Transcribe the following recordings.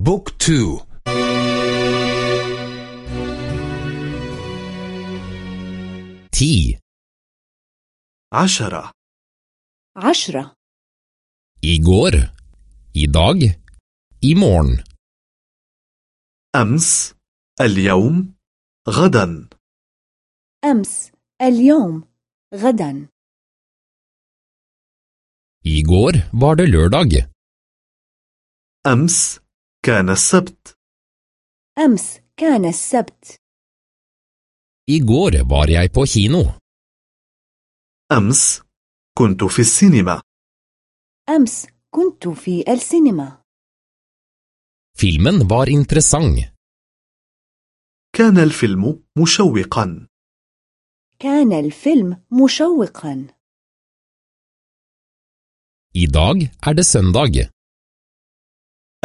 بوك تو Ti. عشرة عشرة Igår. Idag. Imorgon. أمس اليوم غدا أمس اليوم غدا Igår var det lørdag. أمس كان السبت أمس كان السبت Igår var jeg på kino. أمس كنت في السينما أمس كنت في السينما Filmen var interessant. كان الفيلم مشوقا كان الفيلم مشوقا I dag er det søndag.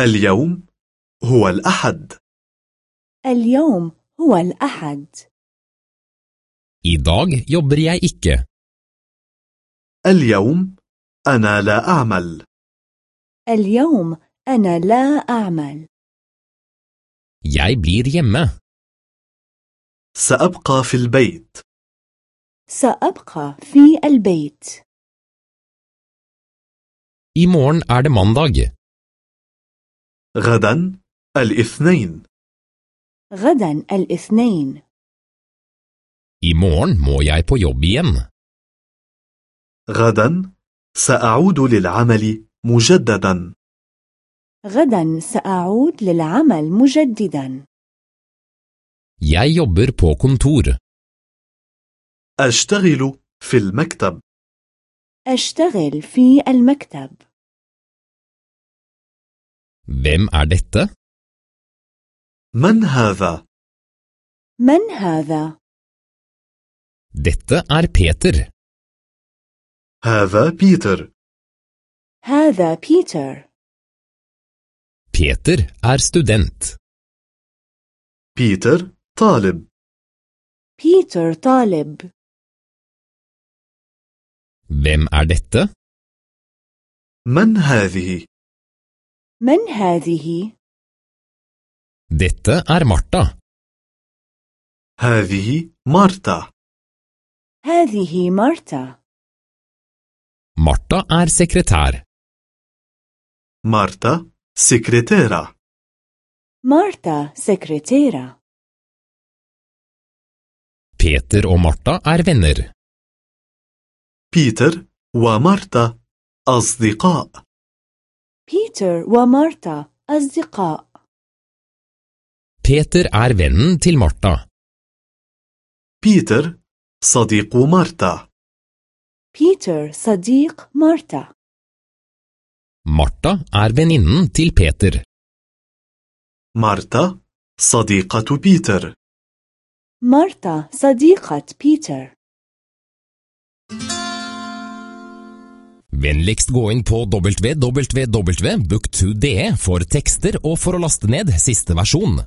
اليوم هو الأحد اليوم هو الأحد I dag jobber jeg ikke. اليوم أنا لا أعمل اليوم أنا لا أعمل Jeg blir hjemme. سأبقى في البيت سأبقى في البيت I morgen er det mandag. غدا الاثنين غدا الاثنين I morgen må jeg på jobb igjen. غدا سأعود للعمل مجددا غدا سأعود للعمل مجددا Jeg jobber på kontor. أشتغل في المكتب أشتغل في المكتب Hvem er dette? من هذا؟ من هذا؟ Dette er Peter. هذا بيتر هذا بيتر Peter er student. بيتر طالب بيتر طالب Hvem er dette? من هذه؟ من هذه؟ Dette er Martha. هذه مارتا هذه مارتا Martha er sekretær. مارتا سكرتيرة مارتا سكرتيرة Peter og Martha er venner. بيتر ومارتا أصدقاء بيتر ومارتا أصدقاء Peter er vennen til Martha. بيتر صديق مارتا بيتر صديق مارتا Martha er venninnen til Peter. مارتا صديقة بيتر مارتا صديقة بيتر Vennligst gå inn på www.book2.de for tekster og for å laste ned siste versjon.